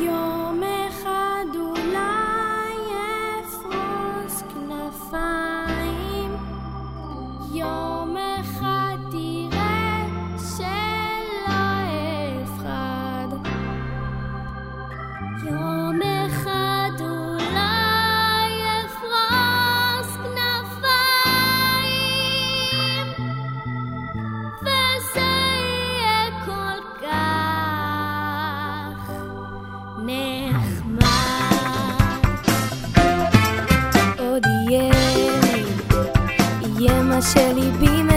yo. שליבי